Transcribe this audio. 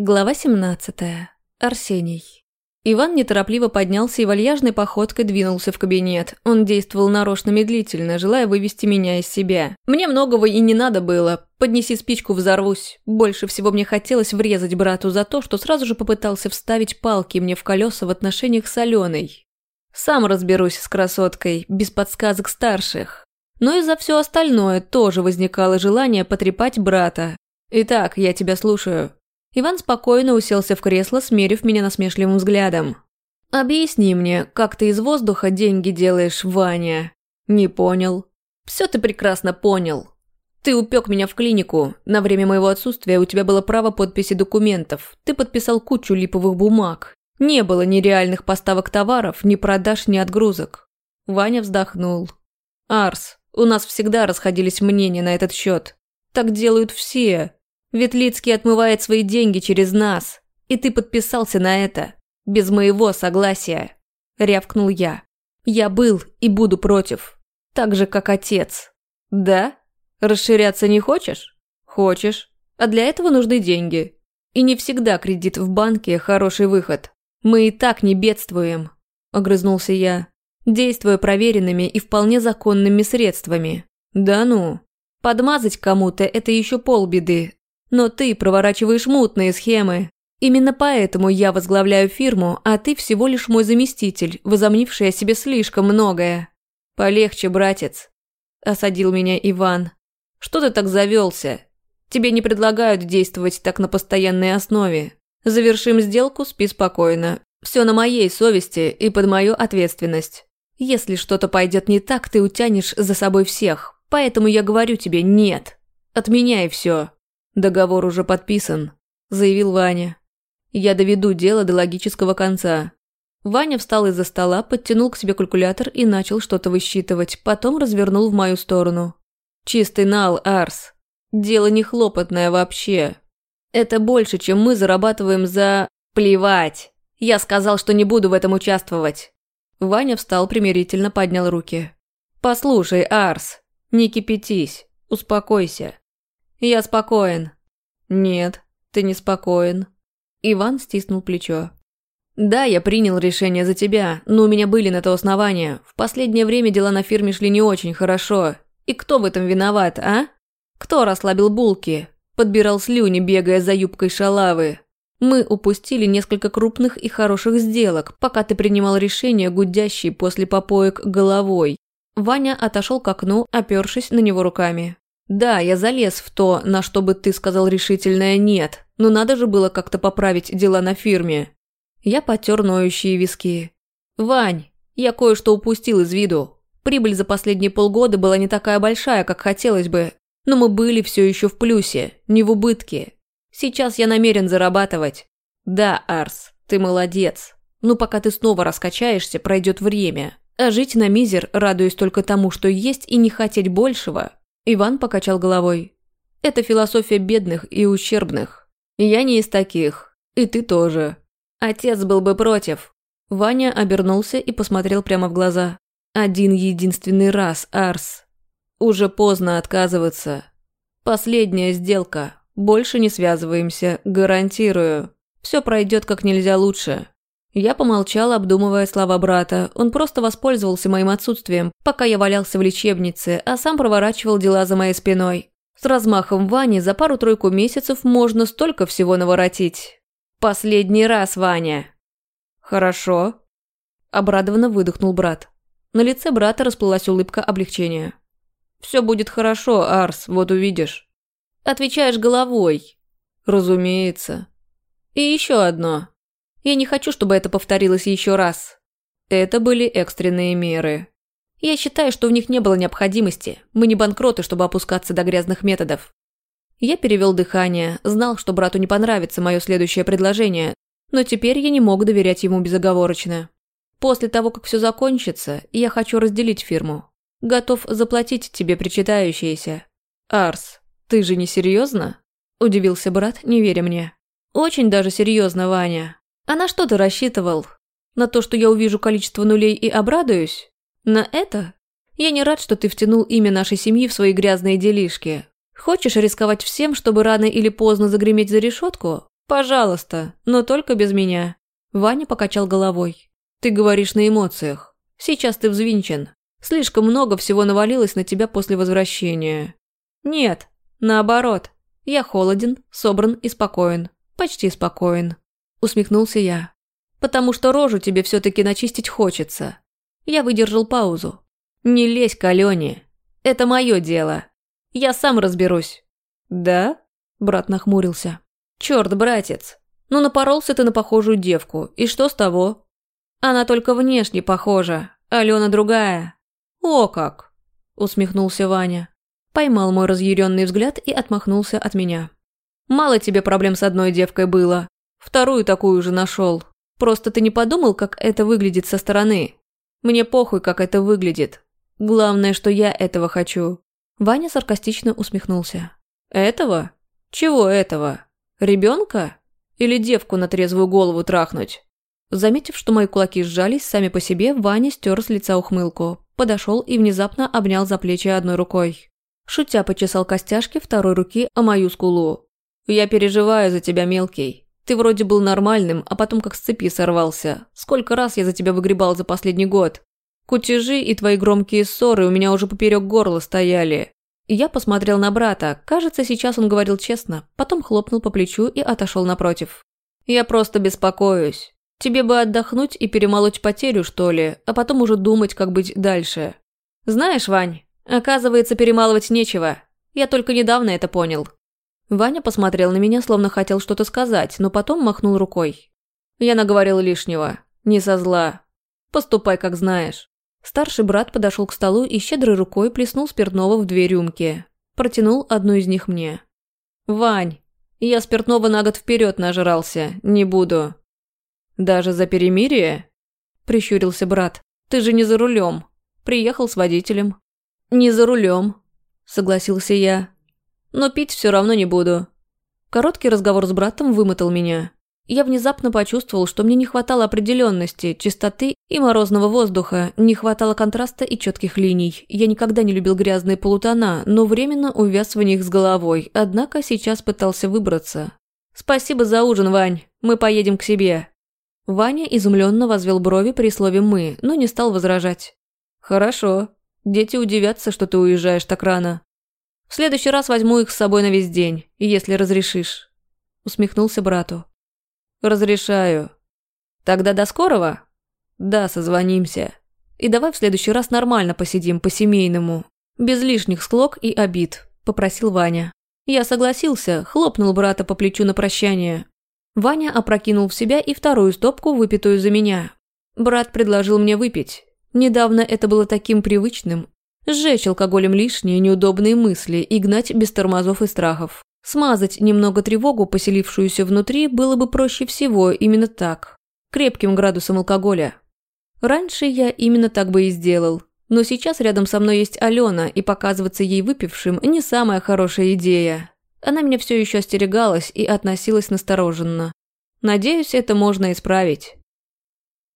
Глава 17. Арсений. Иван неторопливо поднялся и вальяжной походкой двинулся в кабинет. Он действовал нарочно медлительно, желая вывести меня из себя. Мне многого и не надо было. Поднеси спичку, взорвусь. Больше всего мне хотелось врезать брату за то, что сразу же попытался вставить палки мне в колеса в отношениях с Аленой. Сам разберусь с красоткой, без подсказок старших. Но и за все остальное тоже возникало желание потрепать брата. «Итак, я тебя слушаю», Иван спокойно уселся в кресло, смерив меня насмешливым взглядом. «Объясни мне, как ты из воздуха деньги делаешь, Ваня?» «Не понял». «Все ты прекрасно понял. Ты упек меня в клинику. На время моего отсутствия у тебя было право подписи документов. Ты подписал кучу липовых бумаг. Не было ни реальных поставок товаров, ни продаж, ни отгрузок». Ваня вздохнул. «Арс, у нас всегда расходились мнения на этот счет. Так делают все. Ветлицкий отмывает свои деньги через нас, и ты подписался на это. Без моего согласия. Рявкнул я. Я был и буду против. Так же, как отец. Да? Расширяться не хочешь? Хочешь. А для этого нужны деньги. И не всегда кредит в банке – хороший выход. Мы и так не бедствуем. Огрызнулся я. Действуя проверенными и вполне законными средствами. Да ну. Подмазать кому-то – это еще полбеды, но ты проворачиваешь мутные схемы. Именно поэтому я возглавляю фирму, а ты всего лишь мой заместитель, возомнивший о себе слишком многое. Полегче, братец. Осадил меня Иван. Что ты так завелся? Тебе не предлагают действовать так на постоянной основе. Завершим сделку, спи спокойно. Все на моей совести и под мою ответственность. Если что-то пойдет не так, ты утянешь за собой всех. Поэтому я говорю тебе «нет». Отменяй все. «Договор уже подписан», – заявил Ваня. «Я доведу дело до логического конца». Ваня встал из-за стола, подтянул к себе калькулятор и начал что-то высчитывать, потом развернул в мою сторону. «Чистый нал, Арс. Дело не хлопотное вообще. Это больше, чем мы зарабатываем за... Плевать. Я сказал, что не буду в этом участвовать». Ваня встал примирительно, поднял руки. «Послушай, Арс, не кипятись, успокойся. «Я спокоен». «Нет, ты не спокоен». Иван стиснул плечо. «Да, я принял решение за тебя, но у меня были на то основания. В последнее время дела на фирме шли не очень хорошо. И кто в этом виноват, а? Кто расслабил булки? Подбирал слюни, бегая за юбкой шалавы. Мы упустили несколько крупных и хороших сделок, пока ты принимал решение, гудящий после попоек головой. Ваня отошел к окну, опершись на него руками. Да, я залез в то, на что бы ты сказал решительное «нет», но надо же было как-то поправить дела на фирме. Я потер ноющие виски. «Вань, я кое-что упустил из виду. Прибыль за последние полгода была не такая большая, как хотелось бы, но мы были все еще в плюсе, не в убытке. Сейчас я намерен зарабатывать. Да, Арс, ты молодец. Но пока ты снова раскачаешься, пройдет время. А жить на мизер, радуясь только тому, что есть, и не хотеть большего, Иван покачал головой. «Это философия бедных и ущербных. Я не из таких. И ты тоже. Отец был бы против». Ваня обернулся и посмотрел прямо в глаза. «Один единственный раз, Арс. Уже поздно отказываться. Последняя сделка. Больше не связываемся, гарантирую. Все пройдет как нельзя лучше. Я помолчал, обдумывая слова брата. Он просто воспользовался моим отсутствием, пока я валялся в лечебнице, а сам проворачивал дела за моей спиной. С размахом Вани за пару-тройку месяцев можно столько всего наворотить. «Последний раз, Ваня!» «Хорошо», – обрадованно выдохнул брат. На лице брата расплылась улыбка облегчения. «Все будет хорошо, Арс, вот увидишь». «Отвечаешь головой». «Разумеется». «И еще одно. Я не хочу, чтобы это повторилось еще раз. Это были экстренные меры. Я считаю, что в них не было необходимости. Мы не банкроты, чтобы опускаться до грязных методов. Я перевел дыхание, знал, что брату не понравится мое следующее предложение, но теперь я не мог доверять ему безоговорочно. После того, как все закончится, я хочу разделить фирму. Готов заплатить тебе причитающееся. Арс, ты же не серьезно? Удивился брат, не веря мне. Очень даже серьезно, Ваня. А на что ты рассчитывал? На то, что я увижу количество нулей и обрадуюсь? На это? Я не рад, что ты втянул имя нашей семьи в свои грязные делишки. Хочешь рисковать всем, чтобы рано или поздно загреметь за решетку? «Пожалуйста, но только без меня». Ваня покачал головой. «Ты говоришь на эмоциях. Сейчас ты взвинчен. Слишком много всего навалилось на тебя после возвращения». «Нет, наоборот. Я холоден, собран и спокоен. Почти спокоен». Усмехнулся я. «Потому что рожу тебе все-таки начистить хочется». Я выдержал паузу. «Не лезь к Алене. Это мое дело. Я сам разберусь». «Да?» Брат нахмурился. «Черт, братец, ну напоролся ты на похожую девку, и что с того? Она только внешне похожа, Алена другая». «О как!» – усмехнулся Ваня. Поймал мой разъяренный взгляд и отмахнулся от меня. «Мало тебе проблем с одной девкой было. Вторую такую же нашел. Просто ты не подумал, как это выглядит со стороны. Мне похуй, как это выглядит. Главное, что я этого хочу». Ваня саркастично усмехнулся. «Этого? Чего этого? Ребенка? Или девку на трезвую голову трахнуть?» Заметив, что мои кулаки сжались сами по себе, Ваня стер с лица ухмылку, подошел и внезапно обнял за плечи одной рукой. Шутя почесал костяшки второй руки о мою скулу. «Я переживаю за тебя, мелкий. Ты вроде был нормальным, а потом как с цепи сорвался. Сколько раз я за тебя выгребал за последний год. Кутежи и твои громкие ссоры у меня уже поперек горла стояли. Я посмотрел на брата. Кажется, сейчас он говорил честно. Потом хлопнул по плечу и отошел напротив. «Я просто беспокоюсь. Тебе бы отдохнуть и перемолоть потерю, что ли, а потом уже думать, как быть дальше. Знаешь, Вань, оказывается, перемалывать нечего. Я только недавно это понял». Ваня посмотрел на меня, словно хотел что-то сказать, но потом махнул рукой. «Я наговорил лишнего. Не со зла. Поступай, как знаешь». Старший брат подошел к столу и щедрой рукой плеснул спиртного в две рюмки. Протянул одну из них мне. «Вань, я спиртного на год вперед нажрался, не буду». «Даже за перемирие?» – прищурился брат. «Ты же не за рулем. Приехал с водителем». «Не за рулем», – согласился я. «Но пить все равно не буду». Короткий разговор с братом вымотал меня. Я внезапно почувствовал, что мне не хватало определенности, чистоты и морозного воздуха, не хватало контраста и четких линий. Я никогда не любил грязные полутона, но временно увяз в них с головой, однако сейчас пытался выбраться. «Спасибо за ужин, Вань. Мы поедем к себе». Ваня изумленно возвел брови при слове «мы», но не стал возражать. «Хорошо. Дети удивятся, что ты уезжаешь так рано. В следующий раз возьму их с собой на весь день, если разрешишь». Усмехнулся брату. «Разрешаю». «Тогда до скорого?» «Да, созвонимся. И давай в следующий раз нормально посидим, по-семейному. Без лишних склок и обид», – попросил Ваня. Я согласился, хлопнул брата по плечу на прощание. Ваня опрокинул в себя и вторую стопку, выпитую за меня. Брат предложил мне выпить. Недавно это было таким привычным. Сжечь алкоголем лишние неудобные мысли и гнать без тормозов и страхов. Смазать немного тревогу, поселившуюся внутри, было бы проще всего именно так. Крепким градусом алкоголя. Раньше я именно так бы и сделал. Но сейчас рядом со мной есть Алена, и показываться ей выпившим не самая хорошая идея. Она меня все еще остерегалась и относилась настороженно. Надеюсь, это можно исправить.